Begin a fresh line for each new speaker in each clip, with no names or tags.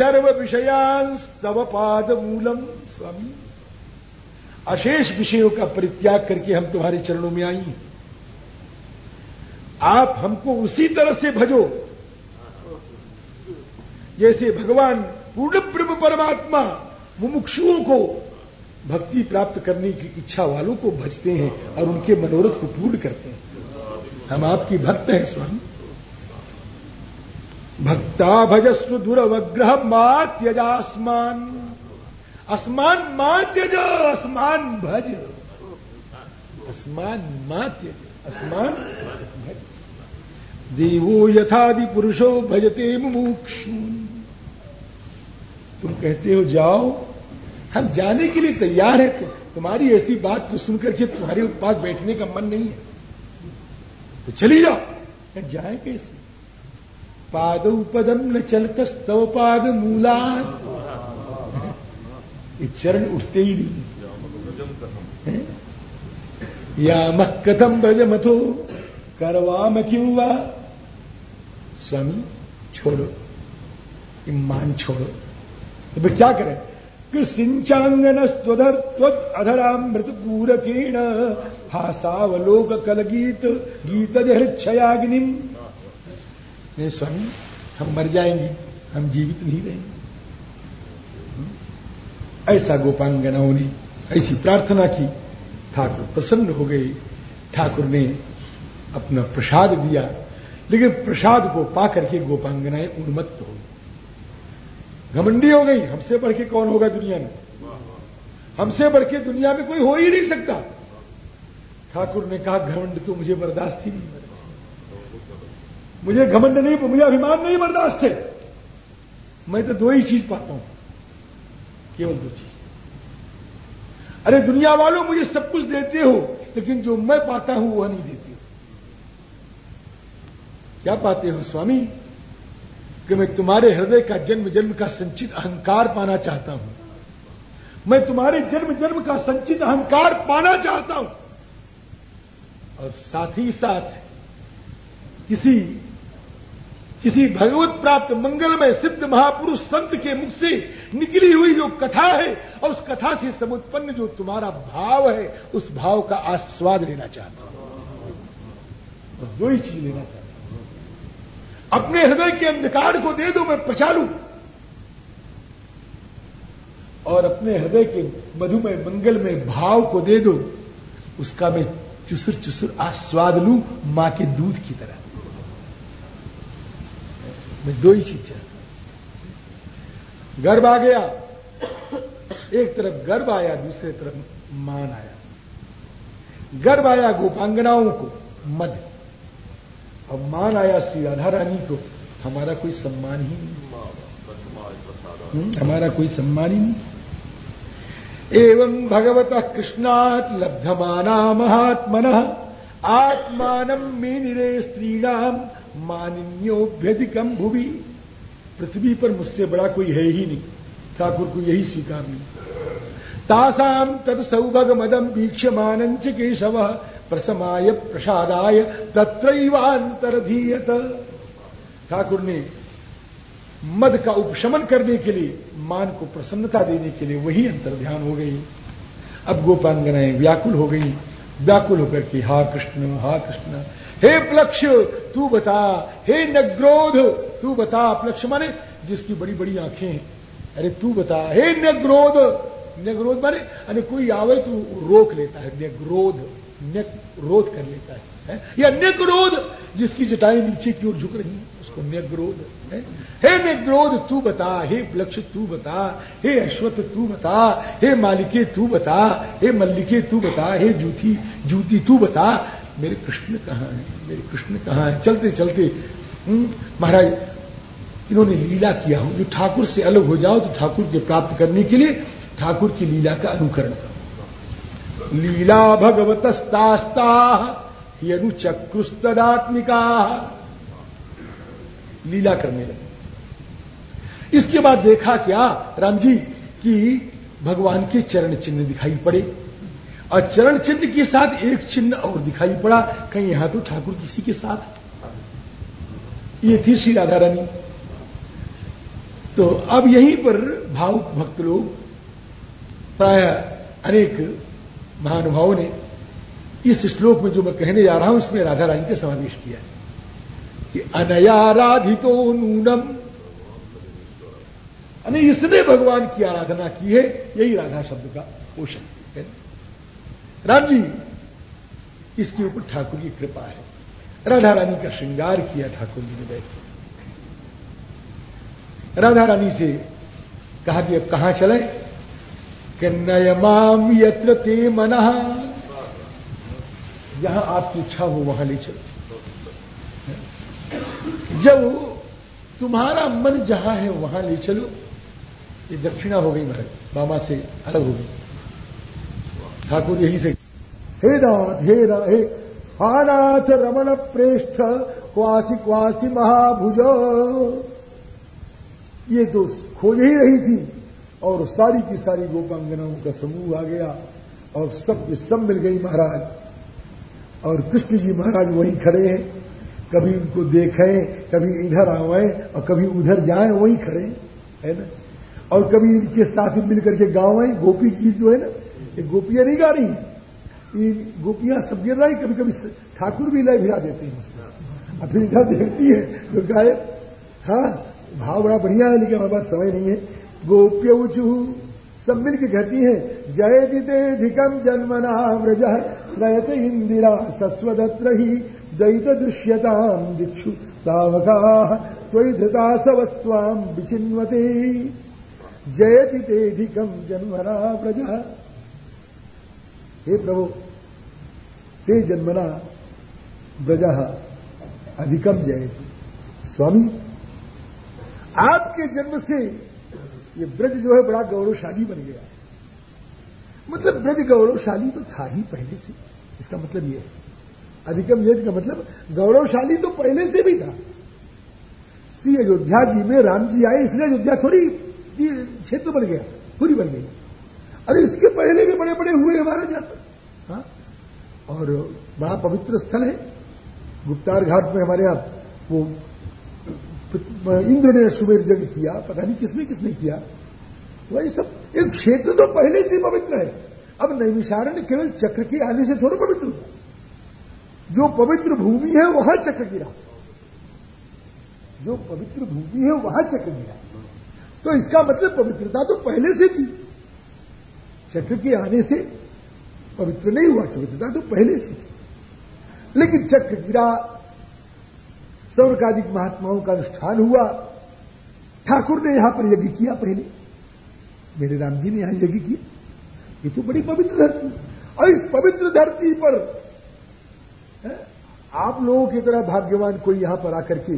सर्व विषयांस तव पाद मूलम स्वामी। अशेष विषयों का परित्याग करके हम तुम्हारे चरणों में आई आप हमको उसी तरह से भजो। जैसे भगवान पूर्ण ब्रह्म परमात्मा मुमुक्षुओं को भक्ति प्राप्त करने की इच्छा वालों को भजते हैं और उनके मनोरथ को पूर्ण करते हैं। हम आपकी भक्त हैं, स्वामी। भक्ता भजस्व दुरवग्रह मा त्यजास्मान असमान। मा त्यज असमान भज। असमान मा त्यज असमान भज। देवो यथादि पुरुषो भजते मुमुक्षु। तुम कहते हो जाओ। हम जाने के लिए तैयार है। तो, तुम्हारी ऐसी बात को सुनकर के तुम्हारे पास बैठने का मन नहीं है। तो चली जाओ। जाए कैसे? पाद उपदम न चलत स्तव पाद मूला चरण उठते ही नहीं। या मह कथम भज मथो करवा म क्यों वा? स्वामी, छोड़ो। मान छोड़ो। तो फिर क्या करें? कि सिंचांगन स्वधर त्वत अधरामृत पूरकेण हासावलोक कल गीत गीत हृक्षयाग्निम नहीं, स्वामी, हम मर जाएँगे, हम जीवित नहीं रहेंगे। ऐसा गोपांगनाओं ने ऐसी प्रार्थना की, ठाकुर प्रसन्न हो गए। ठाकुर ने अपना प्रसाद दिया, लेकिन प्रसाद को पा करके गोपांगनाएँ उन्मत्त हो गई। घमंडी हो गई, हमसे बढ़ के कौन होगा दुनिया में? हमसे बढ़ के दुनिया में कोई हो ही नहीं सकता। ठाकुर ने कहा, घमंड तो मुझे बर्दाश्त ही नहीं मुझे घमंड नहीं, मुझे अभिमान नहीं बर्दाश्त है। मैं तो दो ही चीज़ पाता हूँ। केवल दो चीज़। अरे दुनिया वालों, मुझे सब कुछ देते हो, लेकिन जो मैं पाता हूँ, वह नहीं देते क्या पाते हो स्वामी? कि मैं तुम्हारे हृदय का जन्म जन्म का संचित अहंकार पाना चाहता हूँ। मैं तुम्हारे जन्म जन्म का संचित अहंकार पाना चाहता हूँ। और साथ ही साथ किसी किसी भगवत प्राप्त मंगलमय सिद्ध महापुरुष संत के मुख से निकली हुई जो कथा है और उस कथा से समुत्पन्न जो तुम्हारा भाव है, उस भाव का आस्वाद लेना चाहता हूँ। बस दो ही चीज़ लेना चाहता हूँ। अपने हृदय के अंधकार को दे दो, मैं पचा लू और अपने हृदय के मधुमय मंगलमय भाव को दे दो, उसका मैं चुसुर चुसुर आस्वाद लू माँ के दूध की तरह। मैं दो ही चीज़ चाहता गर्भ आ गया। एक तरफ़ गर्भ आया, दूसरे तरफ़ मान आया। गर्भ आया गोपांगनाओं को मध और मान आया श्री राधा रानी को, हमारा कोई सम्मान ही नहीं। हमारा कोई सम्मान ही नहीं। एवं भगवत कृष्णात लब्धमाना महात्मन, आत्मान मे निरे स्त्रीणाम मानिन्योभ्यधिकम भुवि। पृथ्वी पर मुझसे बड़ा कोई है ही नहीं। ठाकुर को यही स्वीकार नहीं। तासाम तद सौभग मदम वीक्ष्यमान केशव प्रसमाय प्रसादाय तत्रैवांतरधीयत ठाकुर ने मद का उपशमन करने के लिए, मान को प्रसन्नता देने के लिए वही अंतर ध्यान हो गई। अब गोपांगनाएँ व्याकुल हो गई। व्याकुल होकर के, हा कृष्ण हा कृष्ण हे प्लक्ष तू बता। हे नग्रोध तू बता प्लक्ष। माने जिसकी बड़ी बड़ी आँखें हैं। अरे तू बता। हे नग्रोध नग्रोध माने अरे कोई आवे तो रोक लेता है। नग्रोध रोध कर लेता है, है? या नग्रोध जिसकी जटाएँ नीचे की ओर झुक रही हैं उसको नग्रोध हे? नग्रोध तू बता। हे प्लक्ष तू बता। हे अश्वत तू बता। हे मालिके तू बता। हे मल्लिके तू बता। हे जूती जूती तू बता। मेरे कृष्ण कहाँ है? मेरे कृष्ण कहाँ है? चलते चलते। महाराज, इन्होंने लीला किया हो। जो ठाकुर से अलग हो जाओ तो ठाकुर के प्राप्त करने के लिए ठाकुर की लीला का अनुकरण करो। लीला भगवतस्तास्ता अनुचक्रुस्तदात्मिका लीला करने लगे। इसके बाद देखा क्या राम जी कि भगवान के चरण चिन्ह दिखाई पड़े। और चरण चिन्ह के साथ एक चिन्ह और दिखाई पड़ा। कहीं यहाँ तो ठाकुर किसी के साथ? ये थी श्री राधा रानी। तो अब यहीं पर भावुक भक्त लोग, प्राय अनेक महानुभावों ने इस श्लोक में जो मैं कहने जा रहा हूँ, इसमें राधा रानी का समावेश किया है कि अनयाराधितो नूनम। इसने भगवान की आराधना की है, यही राधा शब्द का पोषण। है राम जी इसके ऊपर ठाकुर की कृपा है। राधा रानी का श्रृंगार किया ठाकुर जी ने बैठ। राधा रानी से कहा कि अब कहाँ चले? कि नयमाम यत्र ते मना। जहाँ आपकी इच्छा हो वहाँ ले चलो। जब तुम्हारा मन जहाँ है वहाँ ले चलो। ये दक्षिणा हो गई महाराज बाबा से अलग हो गई। ठाकुर यही से। हे नाथ हे ना हे हानाथ रमण प्रेष्ठ, क्वासी क्वासी महाभुज। ये तो खोज ही रही थी और सारी की सारी गोपांगनाओं का समूह आ गया और सब सब मिल गई महाराज। और कृष्ण जी महाराज वहीं खड़े हैं। कभी उनको देखें, कभी इधर आवे और कभी उधर जाएँ, वहीं खड़े है। ना? और कभी इनके साथ मिलकर के गाँव आए गोपी गीत जो है ना ये गोपियाँ नहीं गा रही। ये गोपियाँ सब गिर रही कभी कभी ठाकुर भी लय भिरा देते हैं और फिर इधर देखती है तो गाय हाँ भाव बड़ा बढ़िया है, लेकिन हमारे पास समय नहीं है। गोप्य उचू सब मिल के कहती है, जय दितेधिकम जन्मना व्रज श्रयत इंदिरा सस्वदत्र ही दैत दृश्यताम दिक्षु तावका त्वयि धृता सवस्वाम विचिन्वते। जयति तेधिकम जन्मना व्रज हे प्रभु, ते जन्मना ब्रज अधिकम जयति। स्वामी, आपके जन्म से ये ब्रज जो है बड़ा गौरवशाली बन गया। मतलब ब्रज गौरवशाली तो था ही पहले से। इसका मतलब ये है। अधिकम यज्ञ का मतलब गौरवशाली तो पहले से भी था। श्री अयोध्या जी में राम जी आए, इसलिए अयोध्या थोड़ी क्षेत्र बन गया, पूरी बन गई। अरे इसके पहले भी बड़े बड़े हुए हमारे जहाँ पर। हाँ? और बड़ा पवित्र स्थल है। गुप्तार घाट में हमारे यहाँ वो इंद्र ने सुमेर जग किया, पता नहीं किसने किसने किया। वही सब, एक क्षेत्र तो पहले से पवित्र है। अब नैमिषारण्य केवल चक्र के आने से थोड़ा पवित्र हुआ। जो पवित्र भूमि है, वहाँ चक्र गिरा। जो पवित्र भूमि है, वहाँ चक्र गिरा। तो इसका मतलब पवित्रता तो पहले से थी। चक्र के आने से पवित्र नहीं हुआ पवित्रता तो पहले से थी। लेकिन चक्र गिरा सौरकादिक महात्माओं का अनुष्ठान हुआ। ठाकुर ने यहाँ पर यज्ञ किया पहले। मेरे राम जी ने यहाँ यज्ञ किया। ये तो बड़ी पवित्र धरती। और इस पवित्र धरती पर, है? आप लोगों की तरह भाग्यवान कोई यहाँ पर आकर के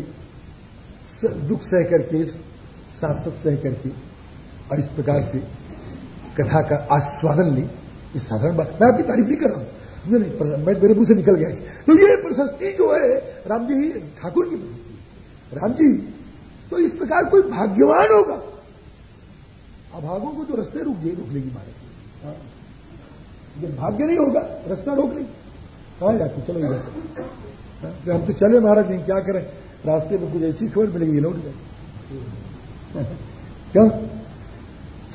दुख सह करके शासक सह करके, और इस प्रकार से कथा का आस्वादन ली। ये साधारण बात। मैं आपकी तारीफ़ नहीं कर रहा हूँ। नहीं मैं मेरे मुँह से निकल गया तो ये प्रशस्ति जो है राम जी ठाकुर की प्रशस्ति। राम जी तो इस प्रकार कोई भाग्यवान होगा। अभागों को तो रास्ते रुक गए रोक लेगी मारे हाँ। जब भाग्य नहीं होगा रास्ता रोक लेगी। कहा जाती चलो इधर। हाँ, हम तो चले महाराज नहीं क्या करें? रास्ते में कुछ ऐसी खबर मिलेगी लौट गए क्यों?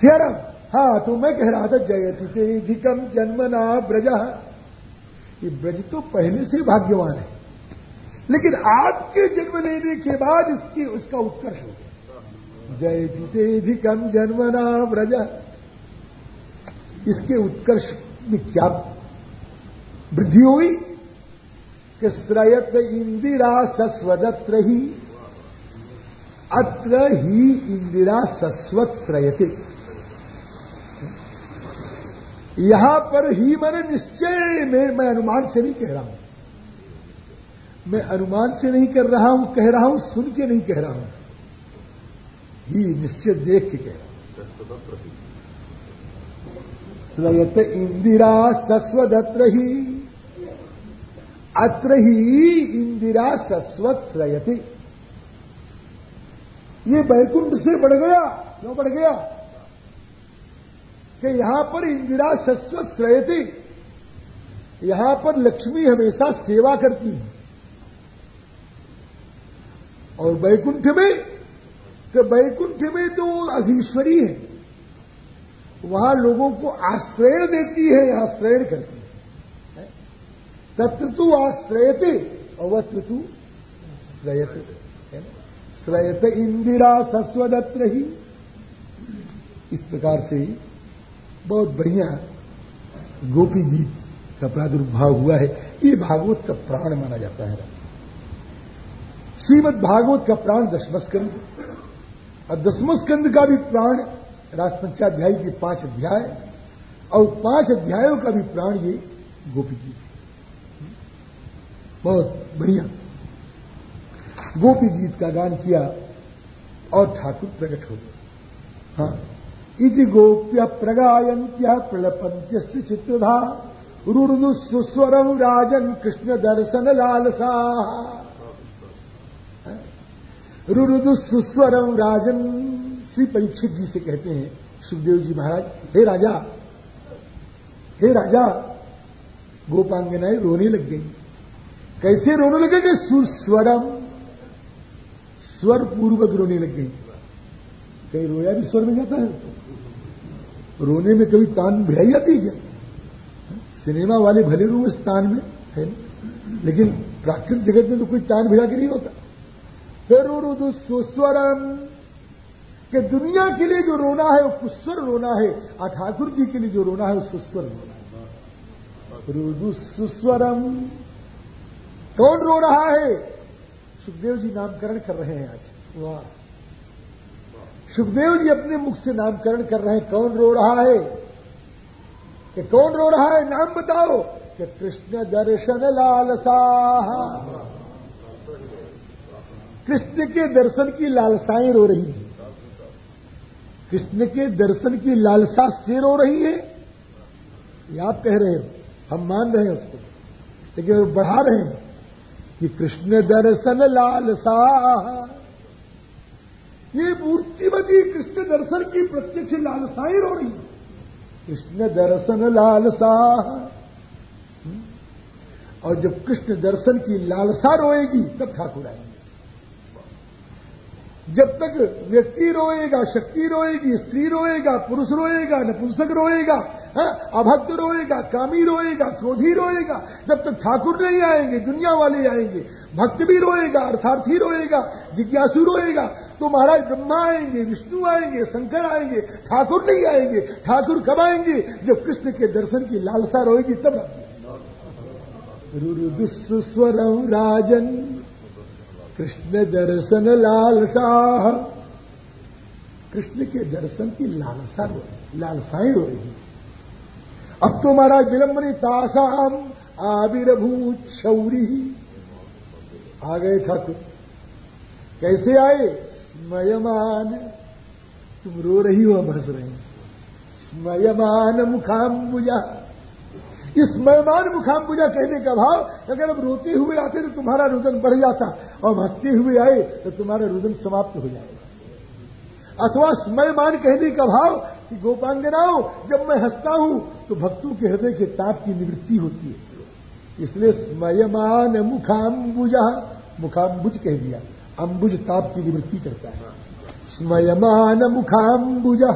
सियाराम हाँ तो मैं कह रहा था जयति तेधिकम जन्मना ब्रज। ये ब्रज तो पहले से भाग्यवान है। लेकिन आपके जन्म लेने के बाद इसकी, उसका उत्कर्ष हो। गया जयति तेधिकम जन्मना ब्रज। इसके उत्कर्ष में क्या वृद्धि हुई? कि श्रयत इंदिरा सस्वदत्र ही अत्र ही इंदिरा सस्वत श्रयते यहाँ पर ही मैंने निश्चय में, मैं अनुमान से नहीं कह रहा हूँ। मैं अनुमान से नहीं कर रहा हूँ, कह रहा हूँ, सुन के नहीं कह रहा हूँ। ही निश्चय देख के कह रहा हूँ। श्रयत इंदिरा सस्वदत्र ही, अत्र ही इंदिरा सस्वत श्रयती। ये बैकुंठ से बढ़ गया, क्यों बढ़ गया? कि यहाँ पर इंदिरा सस्वत श्रयती यहाँ पर लक्ष्मी हमेशा सेवा करती है। और बैकुंठ में, कि वैकुंठ में तो अधीश्वरी है। वहाँ लोगों को आश्रय देती है, आश्रय करती है। तत्र तू आश्रयते, अवत्र तू श्रयते। श्रयत इंदिरा सस्वदत्र ही इस प्रकार से बहुत बढ़िया गोपी गीत का प्रादुर्भाव हुआ है। ये भागवत का प्राण माना जाता है। श्रीमद भागवत का प्राण दशमस्कंद और दसमस्कंद का भी प्राण राजपंचाध्याय के पाँच अध्याय और पाँच अध्यायों का भी प्राण ये गोपी गीत बहुत बढ़िया। गोपी गीत का गान किया और ठाकुर प्रकट हो गए। हाँ। इति गोप्य प्रगायंत्य प्रलपंत्य चित्रधा रुर्दु सुस्वरम राजन कृष्ण दर्शन लालसा। रुरुदु सुस्वरम राजन, श्री परीक्षित जी से कहते हैं, सुखदेव जी महाराज, हे राजा हे राजा, गोपांगनाएँ रोने लग गई। कैसे रोने लगे कि सुस्वरम स्वर पूर्वक रोने लग गई? कहीं रोया भी स्वर में जाता है रोने में कभी तान भिड़ाई जाती है क्या? सिनेमा वाले भले रो इस तान में, है लेकिन प्राकृतिक जगत में तो कोई तान भिड़ा के नहीं होता। फिर सुस्वरम, कि दुनिया के लिए जो रोना है, वो कुस्वर रोना है और ठाकुर जी के लिए जो रोना है, वो सुस्वर रोना है। रुदु सुस्वरम, कौन रो रहा है? सुखदेव जी नामकरण कर रहे हैं आज। वाह। सुखदेव जी अपने मुख से नामकरण कर रहे हैं। कौन रो रहा है? कि कौन रो रहा है? नाम बताओ। कि कृष्ण दर्शन लालसा। कृष्ण के दर्शन की लालसाएँ रो रही हैं। कृष्ण के दर्शन की लालसा से रो रही है। ये आप कह रहे हो? हम मान रहे हैं उसको। लेकिन वो बढ़ा रहे हैं कि कृष्ण दर्शन लालसा। ये मूर्तिमती कृष्ण दर्शन की प्रत्यक्ष लालसाएँ रो रही। कृष्ण दर्शन लालसा। और जब कृष्ण दर्शन की लालसा रोएगी, तब ठाकुर आएँगे। जब तक व्यक्ति रोएगा, शक्ति रोएगी, स्त्री रोएगा, पुरुष रोएगा, नपुंसक रोएगा अभक्त रोएगा, कामी रोएगा, क्रोधी रोएगा। जब तक ठाकुर नहीं आएँगे, दुनिया वाले आएँगे, भक्त भी रोएगा, अर्थार्थी रोएगा, जिज्ञासु रोएगा तो महाराज ब्रह्मा आएँगे, विष्णु आएँगे, शंकर आएँगे, ठाकुर नहीं आएँगे। ठाकुर कब आएँगे? जब कृष्ण के दर्शन की लालसा रोएगी, तब स्वरम राजन, कृष्ण दर्शन लालसा कृष्ण के दर्शन की लालसा रोएगी, लालसाएँ हो रही अब तो महाराज विलंबनी तासाम, आविर्भूत शौरी। आ गए ठाकुर। कैसे आए? स्मयमान। तुम रो रही हो हंस रहे स्मयमान मुखाम्बुजा। इस मेहमान मुखाम्बुजा कहने का भाव, अगर हम रोते हुए आते तो तुम्हारा रुदन बढ़ जाता, और हँसते हुए आए तो तुम्हारा रुदन समाप्त हो जाएगा। अथवा स्मयमान कहने का भाव कि गोपांगनाओं जब मैं हंसता हूँ तो भक्तों के हृदय के ताप की निवृत्ति होती है। इसलिए स्मयमान मुखाम्बुजा, मुखाम्बुज कह दिया। अंबुज ताप की निवृत्ति करता है। स्मयमान मुखाम्बुजा।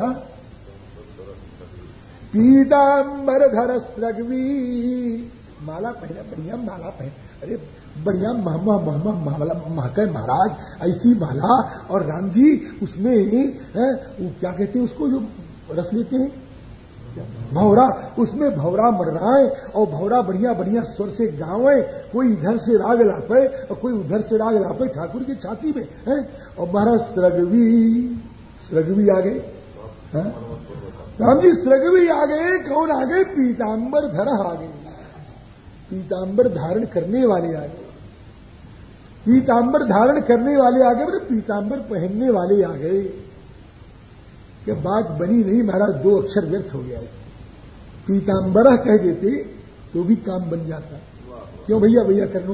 पीताम्बर धर स्रगवी माला पहना, बढ़िया माला पहन। अरे, बढ़िया महमा महमा माला महका महाराज, ऐसी माला। और राम जी, उसमें वो क्या कहते हैं उसको, जो रस लेते हैं। भौरा उसमें भौरा मर है और भौरा बढ़िया बढ़िया स्वर से गावे कोई इधर से राग लापे और कोई उधर से राग लापे ठाकुर की छाती में, है? और महाराज स्रगवी स्रगवी आ गए राम जी, स्रगवी आ गए, कौन आ गए? पीताम्बर धर आ गए पीताम्बर धारण करने वाले आ गए। पीताम्बर धारण करने वाले आ गए पीताम्बर पहनने वाले आ गए। कि बात बनी नहीं, महाराज, दो अक्षर व्यर्थ हो गया इसमें। पीताम्बर कह देते तो भी काम बन जाता। क्यों भैया भैया कर लो?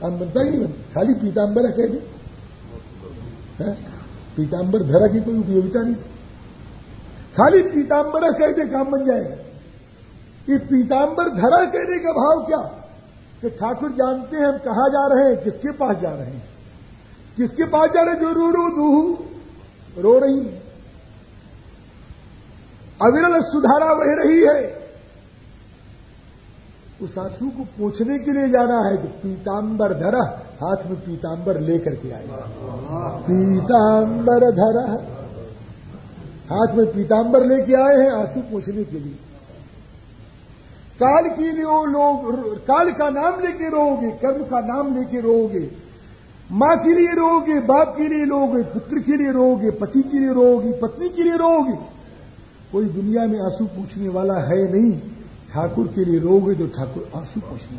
काम बनता ही नहीं बनता खाली पीताम्बर कह दे। पीताम्बर धरा की कोई उपयोगिता नहीं। खाली पीताम्बर कहते काम बन जाएगा। ये पीताम्बर धरा कहने का भाव क्या? कि ठाकुर जानते हैं, हम कहा जा रहे हैं, किसके पास जा रहे हैं? किसके पास जा रहे जो रो रो, दू रो रही है। अविरल सुधारा बह रही है। उस आँसू को पूछने के लिए जाना है तो पीतांबर धरा, हाथ में पीतांबर लेकर के आए। पीतांबर धर। हाथ में पीतांबर लेके आए हैं आँसू पूछने के लिए। काल के लिए लोग, काल का नाम लेके रोगे कर्म का नाम लेके रोगे माँ के लिए रोगे, बाप के लिए रोगे, पुत्र के लिए रोगे, पति के लिए रोगी, पत्नी के लिए रोगे। कोई दुनिया में आँसू पूछने वाला है नहीं। ठाकुर के लिए रोगे तो ठाकुर आँसू पूछने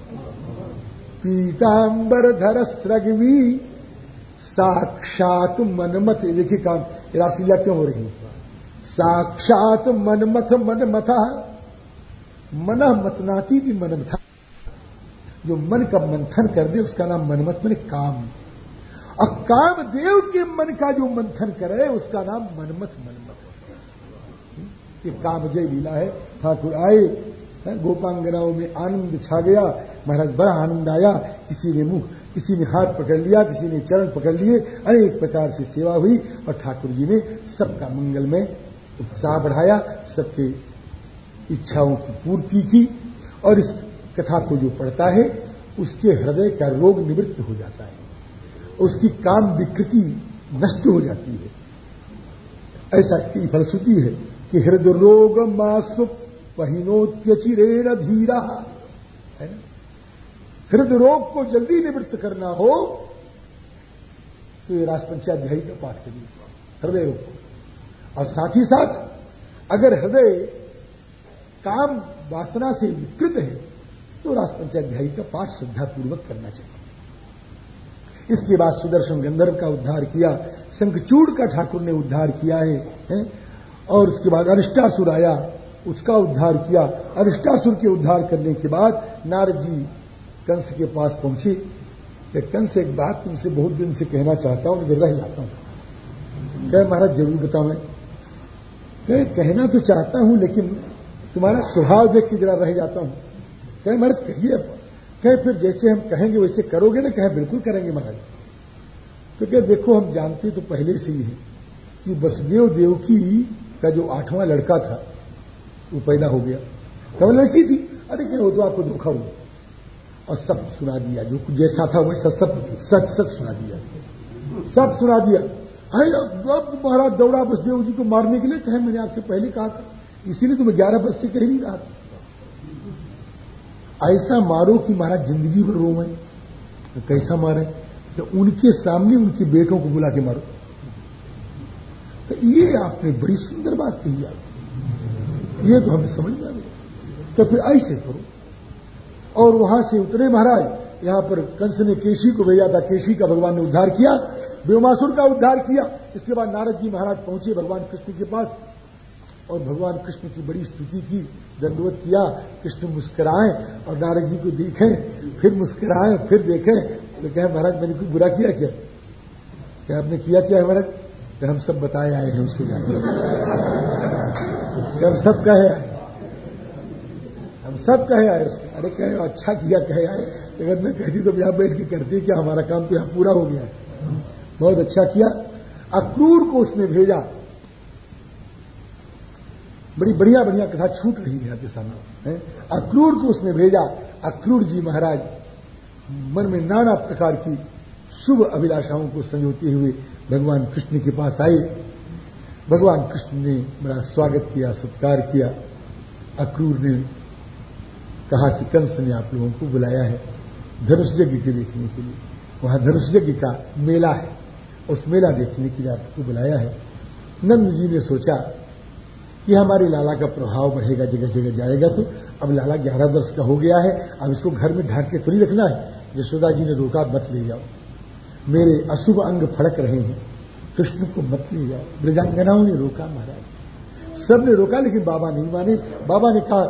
पीतांबर धर स्रगवी साक्षात मनमत देखिए काम राशिला क्यों हो रही है? साक्षात मनमथ मनमथा। मन मतनाती भी मनमथा। जो मन का मंथन कर दे, उसका नाम मनमत मन काम। और काम देव के मन का जो मंथन करे, उसका नाम मनमथ मनमत ये कामजय लीला है। ठाकुर आए गोपांगनाओं में आनंद छा गया। महाराज बड़ा आनंद आया। किसी ने मुख किसी ने हाथ पकड़ लिया, किसी ने चरण पकड़ लिए। अनेक प्रकार से सेवा हुई और ठाकुर जी ने सबका मंगल में उत्साह बढ़ाया। सबके इच्छाओं की पूर्ति की और इस कथा को जो पढ़ता है, उसके हृदय का रोग निवृत्त हो जाता है। उसकी काम विकृति नष्ट हो जाती है। ऐसा इसकी फलश्रुति है कि हृदय रोग मासु पहिनोत्यचिरेण धीरा। है ना? हृदय रोग को जल्दी निवृत्त करना हो तो ये राजपंचाध्यायी का पाठ करिए। हृदय रोग को। और साथ ही साथ, अगर हृदय काम वासना से विकृत है तो राजपंचाध्यायी का पाठ श्रद्धापूर्वक करना चाहिए। इसके बाद सुदर्शन गंधर्व का उद्धार किया शंखचूड़ का ठाकुर ने उद्धार किया है, है? और उसके बाद अरिष्टासुर आया उसका उद्धार किया। अरिष्टासुर के उद्धार करने के बाद नारद जी कंस के पास पहुँचे। कि कंस एक बात तुमसे बहुत दिन से कहना चाहता हूँ रह जाता हूँ। कह महाराज ज़रूर बताओ। मैं कह कहना तो चाहता हूँ लेकिन तुम्हारा स्वभाव देख के जरा रह जाता हूँ। कह महाराज कहिए कहे, फिर जैसे हम कहेंगे, वैसे करोगे ना? कहे, बिल्कुल करेंगे महाराज। तो क्या देखो, हम जानते तो पहले से ही है कि वसुदेव देवकी का जो आठवां लड़का था, वो पैदा हो गया। कब लड़की थी। अरे, क्या? हो तो आपको धोखा हुआ। और सब सुना दिया, जो जैसा था, वैसा सब सच सच सुना दिया। सब सुना दिया। अरे, अब महाराज दौड़ा बसदेव जी को मारने के लिए। कहे, मैंने आपसे पहले कहा था। इसीलिए तुम्हें ग्यारह बज से कह नहीं रहा था। ऐसा मारो कि महाराज ज़िंदगी भर रो मैं। तो कैसा मारे? तो उनके सामने उनके बेटों को बुला के मारो। तो ये आपने बड़ी सुंदर बात कही आप। ये तो हमें समझ में आ गया। तो फिर ऐसे करो। और वहाँ से उतरे महाराज, यहाँ पर कंस ने केशी को भेजा था। केशी का भगवान ने उद्धार किया व्योमासुर का उद्धार किया। इसके बाद नारद जी महाराज पहुँचे भगवान कृष्ण के पास और भगवान कृष्ण की बड़ी स्तुति की। दंडवत किया, कृष्ण मुस्कुराए और नारद जी को देखें, फिर मुस्कुराए, फिर देखें। तो कहे, महाराज, मैंने कुछ बुरा किया क्या? क्या आपने किया क्या है, महाराज? तो हम सब बताए आए हैं उसको जाकर हम सब कहे आए हम सब कहे आए उसको। अरे कहे अच्छा किया, कहे आए अगर मैं कहती तो यहाँ बैठ के करती क्या? हमारा काम तो यहाँ पूरा हो गया बहुत अच्छा किया। अक्रूर को उसने भेजा। बड़ी बढ़िया बढ़िया कथा छूट रही है आपके सामने अक्रूर को उसने भेजा। अक्रूर जी महाराज, मन में नाना प्रकार की शुभ अभिलाषाओं को संजोते हुए भगवान कृष्ण के पास आए भगवान कृष्ण ने बड़ा स्वागत किया, सत्कार किया। अक्रूर ने कहा कि कंस ने आप लोगों को बुलाया है धनुष यज्ञ के देखने के लिए। वहाँ धनुष यज्ञ का मेला है। उस मेला देखने के लिए आपको बुलाया है। नंद जी ने सोचा कि हमारे लाला का प्रभाव बढ़ेगा जगह जगह जाएगा तो। अब लाला ग्यारह वर्ष का हो गया है अब इसको घर में ढाक के थोड़ी रखना है। यशोदा जी ने रोका मत ले जाओ। मेरे अशुभ अंग फड़क रहे हैं कृष्ण को मत ले जाओ। ब्रजांगनाओं ने रोका महाराज। सबने रोका लेकिन बाबा नहीं माने। बाबा ने कहा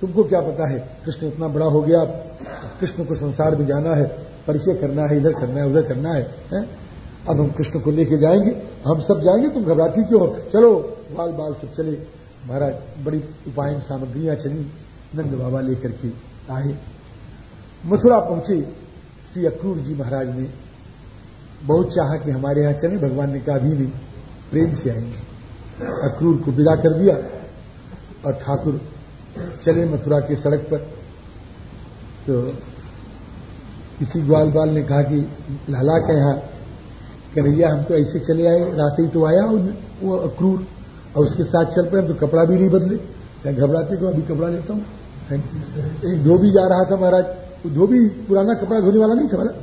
तुमको क्या पता है कृष्ण इतना बड़ा हो गया कृष्ण को संसार में जाना है परिचय करना है इधर करना है उधर करना है, है? अब हम कृष्ण को लेके जाएँगे, हम सब जाएँगे, तुम घबराती क्यों चलो, बाल बाल सब चले। महाराज, बड़ी उपाय सामग्रियाँ चली, नंद बाबा लेकर के आए। मथुरा पहुँचे श्री अक्रूर जी महाराज ने। बहुत चाहा कि हमारे यहाँ चले, भगवान ने कहा, अभी नहीं, प्रेम से आएँगे। अक्रूर को विदा कर दिया और ठाकुर चले मथुरा की सड़क पर। तो किसी ग्वाल बाल ने कहा कि लाला के यहाँ कन्हैया हम तो ऐसे चले आए रात ही तो आया वो अक्रूर और उसके साथ चल पड़े तो कपड़ा भी नहीं बदले। क्या घबराते तो अभी कपड़ा लेता हूँ। एक धोबी जा रहा था महाराज धोबी पुराना कपड़ा धोने वाला नहीं था महाराज?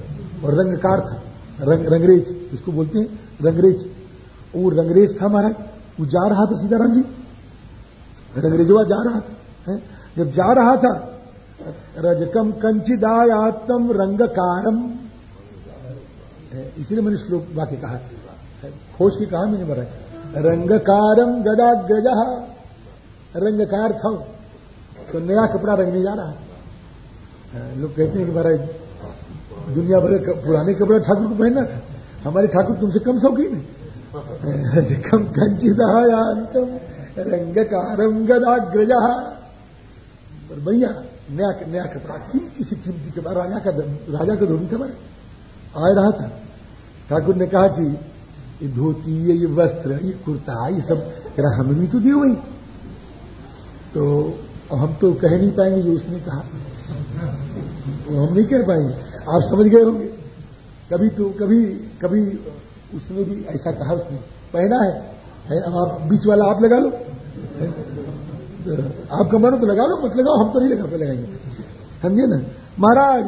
और रंगकार था रंग, रंगरेज उसको बोलते हैं रंगरेज। वो रंगरेज था महाराज वो जा रहा था सीधा रंगी रंगरेजवा जा रहा था है? जब जा रहा था रजकम कंचिदायातम रंगकारम इसलिए मैंने श्लोक वाक्य कहा खोज की कहा मैंने महाराज रंगकारम गदाग्रज। रंगकार था तो नया कपड़ा रंगने जा रहा है। लोग कहते हैं कि महाराज, दुनिया भर पुराने कपड़ा ठाकुर को पहनना था। हमारे ठाकुर तुमसे कम शौकीन है। कम कंचिदायांतम रंगकारम गदाग्रज। भैया नया नया कपड़ा। कीमती से कीमती कपड़ा। राजा का राजा का धोबी था आ रहा था। ठाकुर ने कहा कि ये धोती ये ये वस्त्र ये कुर्ता ये सब तेरा हमें भी तो दिए वही। तो हम तो कह नहीं पाएँगे जो उसने कहा। वो हम नहीं कह पाएँगे। आप समझ गए होंगे। कभी तो कभी कभी उसने भी ऐसा कहा उसने पहना है, है अब आप बीच वाला आप लगा लो। तो आपका मन तो लगा लो मत लगाओ हम तो नहीं लगा पे लगाएँगे समझे ना? महाराज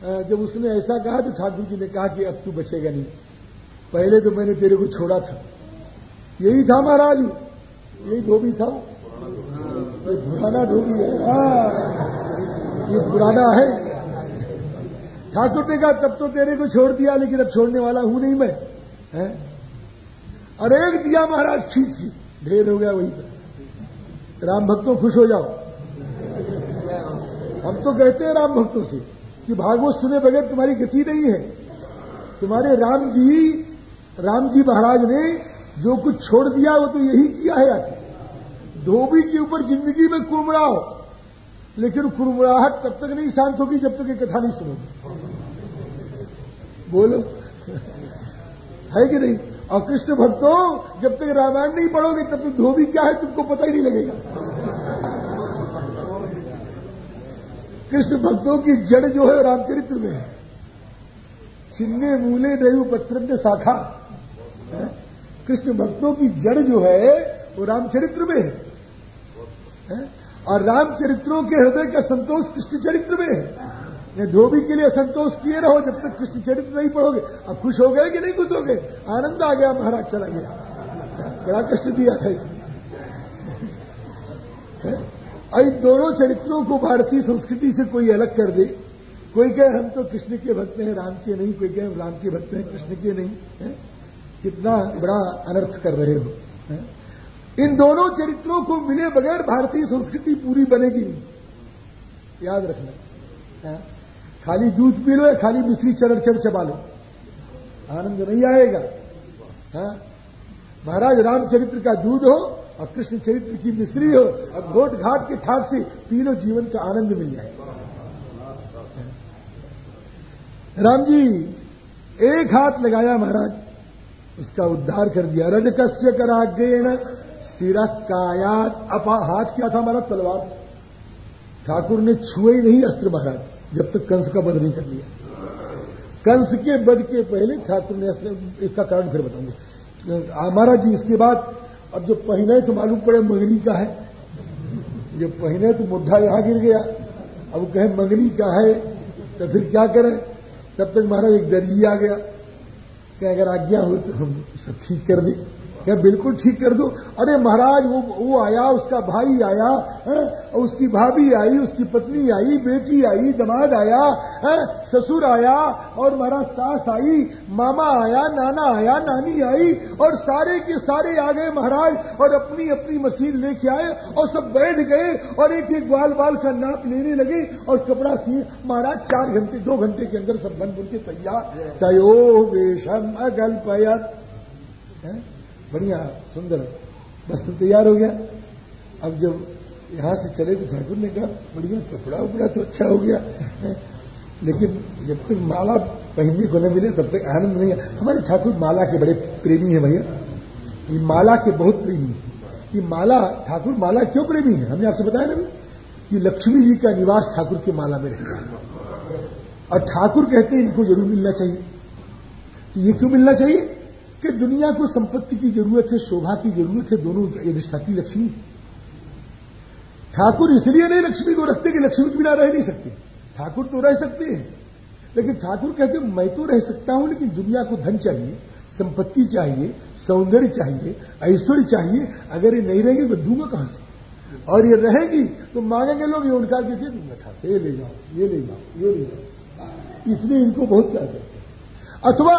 जब उसने ऐसा कहा तो ठाकुर जी ने कहा कि अब तू बचेगा नहीं। पहले तो मैंने तेरे को छोड़ा था। यही था महाराज। यही धोबी था। ये पुराना धोबी है। हाँ, ये पुराना है। ठाकुर ने कहा तब तो तेरे को छोड़ दिया लेकिन अब छोड़ने वाला हूँ नहीं मैं। है? और एक दिया महाराज खींच की। ढेर हो गया वहीं पर। राम भक्तों खुश हो जाओ। हम तो कहते हैं राम भक्तों से। कि भागवत सुने बगैर तुम्हारी गति नहीं है। तुम्हारे राम जी राम जी महाराज ने जो कुछ छोड़ दिया, वो तो यही किया है आखिर धोबी के ऊपर ज़िंदगी में कुरमुड़ाओ लेकिन कुरमुड़ाहट तब तक नहीं शांत होगी जब तक ये कथा नहीं सुनोगे। बोलो। है कि नहीं? और कृष्ण भक्तों, जब तक रामायण नहीं पढ़ोगे, तब तक धोबी क्या है, तुमको पता ही नहीं लगेगा। कृष्ण भक्तों की जड़ जो है रामचरित्र में है। चिन्ने, मूले, देव पत्र शाखा। कृष्ण भक्तों की जड़ जो है, वो रामचरित्र में है। और रामचरित्रों के हृदय का संतोष कृष्ण चरित्र में है। धोबी के लिए संतोष किए रहो, जब तक कृष्ण चरित्र नहीं पढ़ोगे। अब खुश हो गए कि नहीं खुश हो गए? आनंद आ गया, महाराज चला गया। बड़ा कष्ट दिया था इसने। इन दोनों चरित्रों को भारतीय संस्कृति से कोई अलग कर दे। कोई कहे, हम तो कृष्ण के भक्त हैं, राम के नहीं। कोई कहे राम के भक्त हैं, कृष्ण के नहीं। है? कितना बड़ा अनर्थ कर रहे हो। है? इन दोनों चरित्रों को मिले बगैर भारतीय संस्कृति पूरी बनेगी नहीं। याद रखना। है? खाली दूध पी लो या खाली मिश्री चरण चढ़ चबा लो। आनंद नहीं आएगा। महाराज, रामचरित्र का दूध हो और कृष्ण चरित्र की मिश्री हो और घोट घाट के ठाट से तीनों जीवन का आनंद मिल जाए। राम जी, एक हाथ लगाया महाराज, उसका उद्धार कर दिया। रजकस्य कराग्रेण सिर कायात अपा हाथ क्या था हमारा? तलवार। ठाकुर ने छुए ही नहीं अस्त्र महाराज, जब तक कंस का वध नहीं कर लिया। कंस के वध के पहले ठाकुर ने अस्त्र इसका कारण फिर बताऊँगा। महाराज जी, इसके बाद अब जब पहने तो मालूम पड़े मंगनी का है। जब पहने तो मुद्दा यहाँ गिर गया। अब कहे मंगनी का है तो फिर क्या करें? तब तक महाराज एक दर्जी आ गया। कि अगर आज्ञा हो तो हम सब ठीक कर दें। क्या बिल्कुल ठीक कर दो अरे महाराज वो वो आया उसका भाई आया है? उसकी भाभी आई उसकी पत्नी आई बेटी आई दमाद आया है? ससुर आया और महाराज सास आई मामा आया नाना आया नानी आई और सारे के सारे आ गए महाराज और अपनी अपनी मशीन लेके आए और सब बैठ गए और एक एक बाल बाल का नाप लेने लगे और कपड़ा सी महाराज चार घंटे दो घंटे के अंदर सब बन बुन के तैयार तयो वेशम अगल्पयत बढ़िया, सुंदर। वस्त्र तैयार हो गया। अब जब यहाँ से चले तो ठाकुर ने कहा, बढ़िया, कपड़ा उपड़ा तो अच्छा हो गया। लेकिन जब तक माला पहनने को न मिले, तब तक आनंद नहीं है हमारे ठाकुर माला के बड़े प्रेमी है भैया। ये माला के बहुत प्रेमी है। ये माला, ठाकुर माला क्यों प्रेमी है? हमने आपसे बताया ना कि लक्ष्मी जी का निवास ठाकुर की माला में रहता है। और ठाकुर कहते हैं, इनको ज़रूर मिलना चाहिए। तो ये क्यों मिलना चाहिए? कि दुनिया को संपत्ति की ज़रूरत है, शोभा की ज़रूरत है, दोनों अधिष्ठाती लक्ष्मी। ठाकुर इसलिए नहीं लक्ष्मी को रखते कि लक्ष्मी के बिना रह नहीं सकते। ठाकुर तो रह सकते हैं। लेकिन ठाकुर कहते मैं तो रह सकता हूँ, लेकिन दुनिया को धन चाहिए, संपत्ति चाहिए, सौंदर्य चाहिए, ऐश्वर्य चाहिए। अगर ये नहीं रहेगी तो दूँगा कहाँ से? और ये रहेगी तो मांगेंगे लोग, ये उनका के दे दूँगा से? ये ले जाओ, ये ले जाओ, ये ले जाओ। इसलिए इनको बहुत प्यार करते अथवा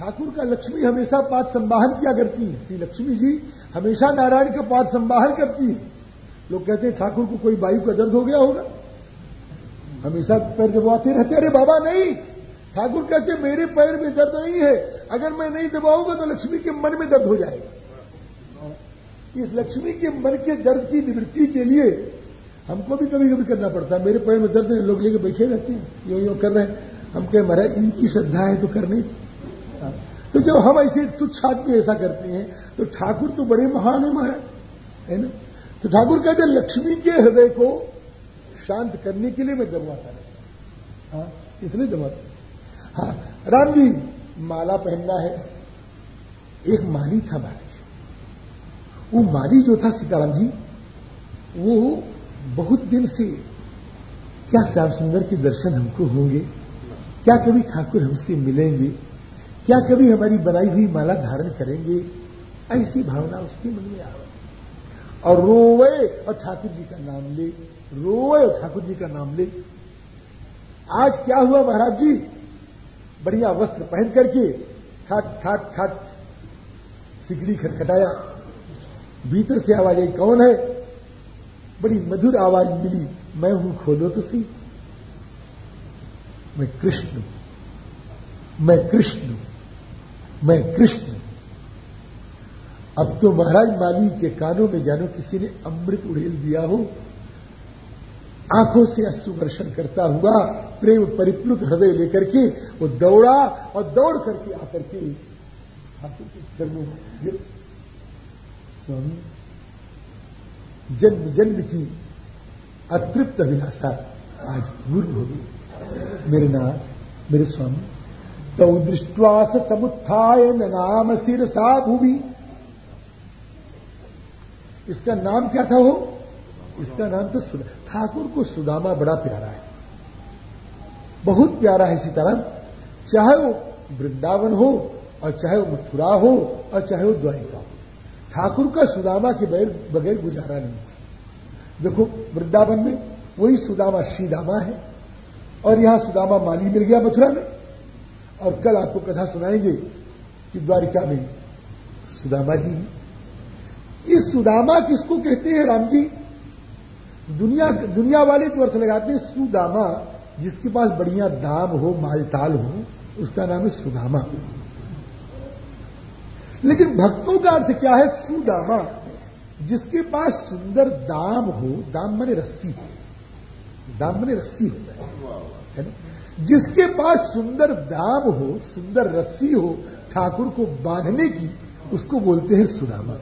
ठाकुर का लक्ष्मी हमेशा पाद संवाहन किया करती है। श्री लक्ष्मी जी हमेशा नारायण का पाद संवाहन करती है। लोग कहते हैं, ठाकुर को कोई वायु का दर्द हो गया होगा? हमेशा पैर दबाते रहते अरे बाबा, नहीं! ठाकुर कहते मेरे पैर में दर्द नहीं है। अगर मैं नहीं दबाऊँगा तो लक्ष्मी के मन में दर्द हो जाएगा। इस लक्ष्मी के मन के दर्द की निवृत्ति के लिए हमको भी कभी कभी करना पड़ता है। मेरे पैर में दर्द लोग लेके बैठे रहते हैं। यो यो कर रहे हैं। हम कह, महाराज, इनकी श्रद्धा है तो करनी। तो जब हम ऐसे तुच्छ आदमी ऐसा करते हैं तो ठाकुर तो बड़े महान है महाराज है ना? तो ठाकुर कहते लक्ष्मी के हृदय को शांत करने के लिए मैं दबाता रहता हाँ। इसलिए दबाता हाँ राम जी, माला पहनना है। एक माली था महाराज। वो माली जो था सीताराम जी, वो बहुत दिन से, क्या श्याम सुंदर के दर्शन हमको होंगे? क्या कभी ठाकुर हमसे मिलेंगे? क्या कभी हमारी बनाई हुई माला धारण करेंगे? ऐसी भावना उसके मन में आ और रोवे और ठाकुर जी का नाम ले रोवे और ठाकुर जी का नाम ले। आज क्या हुआ महाराज जी? बढ़िया वस्त्र पहन करके खाट खाट खाट, सिगड़ी खटखटाया। भीतर से आवाज़ आई कौन है? बड़ी मधुर आवाज़ मिली, मैं हूँ, खोलो तो सही। मैं कृष्ण मैं कृष्ण मैं कृष्ण। अब तो महाराज माली के कानों में जानो किसी ने अमृत उड़ेल दिया हो। आँखों से अश्रु वर्षण करता हुआ प्रेम परिप्लुत हृदय लेकर के वो दौड़ा और दौड़ करके आकर के ठाकुर के चरणों में स्वामी, जन्म जन्म की अतृप्त अभिलाषा आज पूर्ण हो गई। मेरे नाथ, मेरे स्वामी तो दृष्टवास समुत्थाय नाम सिरसा भूमि इसका नाम क्या था वो? इसका नाम तो ठाकुर को सुदामा बड़ा प्यारा है। बहुत प्यारा है सीताराम। चाहे वो वृंदावन हो, और चाहे वो मथुरा हो, और चाहे वो द्वारिका हो। ठाकुर का सुदामा के बगैर गुजारा नहीं। देखो, वृंदावन में वही सुदामा श्रीदामा है, और यहाँ सुदामा माली मिल गया मथुरा में। और कल आपको कथा सुनाएँगे कि द्वारिका में सुदामा जी इस सुदामा किसको कहते हैं राम जी? दुनिया दुनिया वाले तो अर्थ लगाते हैं सुदामा, जिसके पास बढ़िया दाम हो, मालताल हो, उसका नाम है सुदामा। लेकिन भक्तों का अर्थ क्या है? सुदामा, जिसके पास सुंदर दाम हो, दाम मने रस्सी। हो दाम मने रस्सी होता है। है ना? जिसके पास सुंदर दाम हो, सुंदर रस्सी हो, ठाकुर को बांधने की, उसको बोलते हैं सुदामा।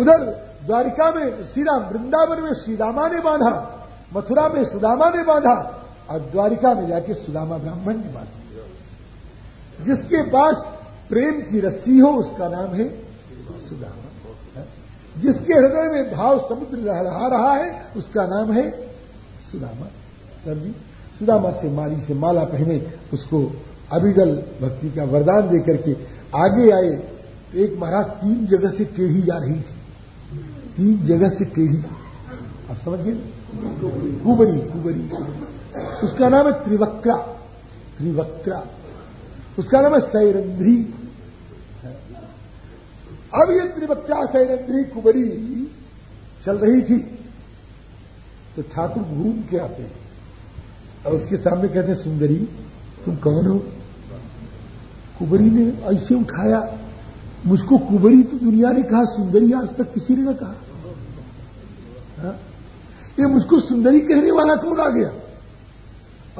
उधर द्वारिका में श्रीराम वृंदावन में श्रीरामा ने बांधा, मथुरा में सुदामा ने बांधा, और द्वारिका में जाके सुदामा ब्राह्मण ने बांधा। जिसके पास प्रेम की रस्सी हो, उसका नाम है सुदामा। जिसके हृदय में भाव समुद्र रहा रहा है, उसका नाम है सुदामा। जी सुदामा से माली से माला पहने उसको अभिगल भक्ति का वरदान देकर के आगे आए। तो एक महाराज, तीन जगह से टेढ़ी जा रही थी। तीन जगह से टेढ़ी। आप समझ गए? कुबरी कुबरी। उसका नाम है त्रिवक्रा। त्रिवक्रा। उसका नाम है सैरंध्री। अब ये त्रिवक्रा, सैरंध्री, कुबरी चल रही थी। तो ठाकुर घूम के आते हैं। और उसके सामने कहते हैं, सुंदरी, तुम कौन हो? कुबरी ने ऐसे उठाया, मुझको कुबरी तो दुनिया ने कहा, सुंदरी आज तक किसी ने ना कहा। हा? ये मुझको सुंदरी कहने वाला कौन आ गया?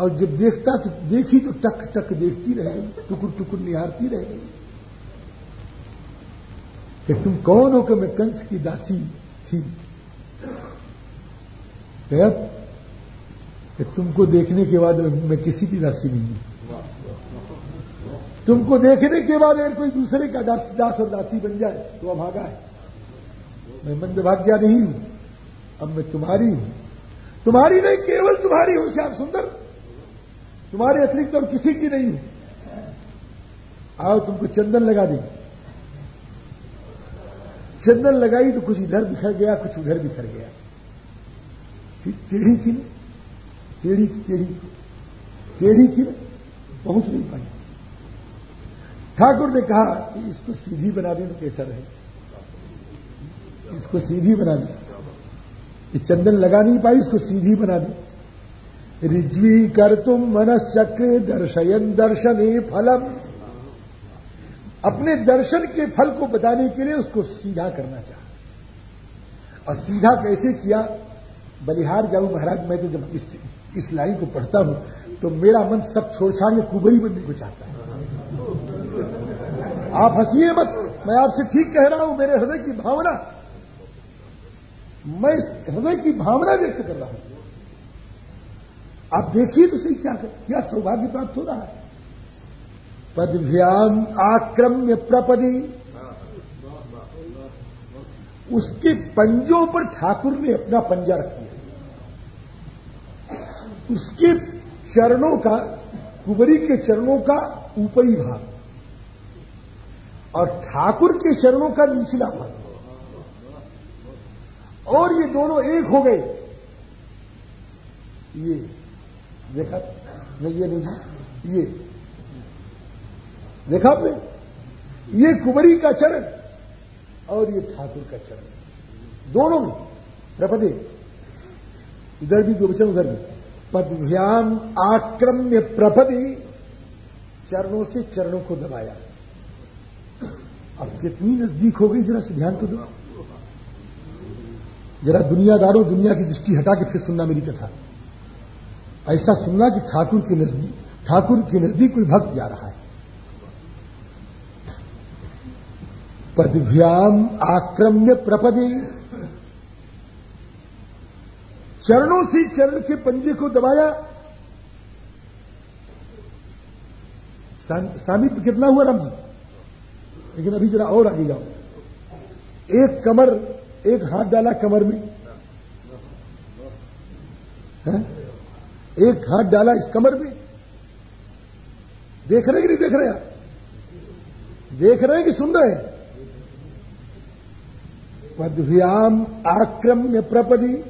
और जब देखता तो देखी तो टक टक देखती रह गई, टुकुर टुकुर निहारती रह गई। कि तुम कौन हो कि मैं कंस की दासी थी? कि तुमको देखने के बाद मैं किसी की दासी नहीं हूँ। तुमको देखने के बाद अगर कोई दूसरे का दास, दास और दासी बन जाए तो अभागा है। मैं मंदभाग्या नहीं हूँ अब मैं तुम्हारी हूँ। तुम्हारी नहीं केवल तुम्हारी हूँ श्याम सुंदर। तुम्हारे अतिरिक्त और किसी की नहीं हूँ। आओ तुमको चंदन लगा दी। चंदन लगाई तो कुछ इधर बिखर गया कुछ उधर बिखर गया। फिर टेढ़ी थी ना? टेढ़ी टेढ़ी टेढ़ी की पहुँच नहीं पाई। ठाकुर ने कहा कि इसको सीधी बना दें तो कैसा रहे? इसको सीधी बना दें। ये चंदन लगा नहीं पाई इसको सीधी बना दें। रिज्वी कर तुम मनश्चक्र दर्शयन दर्शन फलम। अपने दर्शन के फल को बताने के लिए उसको सीधा करना चाह। और सीधा कैसे किया? बलिहार जाऊँ महाराज मैं तो जब इस, इस लाइन को पढ़ता हूँ तो मेरा मन सब छोड़ छाड़ के कुबरी बनने को चाहता है। आप हंसिए मत, मैं आपसे ठीक कह रहा हूँ, मेरे हृदय की भावना, मैं हृदय की भावना व्यक्त कर रहा हूँ। आप देखिए तो सही क्या कर, क्या सौभाग्य प्राप्त हो रहा है। पदभ्याम आक्रम्य प्रपदी, उसके पंजों पर ठाकुर ने अपना पंजा रख। उसके चरणों का कुबरी के चरणों का ऊपरी भाग। और ठाकुर के चरणों का निचला भाग। और ये दोनों एक हो गए। ये, देखा? नहीं, ये नहीं ये, देखा आपने? ये कुबरी का चरण और ये ठाकुर का चरण। दोनों में, प्रपदे। इधर भी दो वचन उधर भी। पदभ्याम आक्रम्य प्रपदे चरणों से चरणों को दबाया। अब कितनी नज़दीक हो गई, जरा से ध्यान तो दो। जरा दुनियादारों दुनिया की दृष्टि हटा के फिर सुनना मेरी कथा। ऐसा सुनना कि ठाकुर के नज़दीक ठाकुर के नज़दीक कोई भक्त जा रहा है। पदभ्याम आक्रम्य प्रपदे। चरणों से चरण के पंजे को दबाया। सामिप्य कितना हुआ राम जी? लेकिन अभी जरा और आगे जाओ। एक कमर, एक हाथ डाला कमर में। है? एक हाथ डाला इस कमर में। देख रहे कि नहीं देख रहे आप देख रहे हैं कि सुन रहे हैं? पदभ्याम आक्रम्य प्रपदी।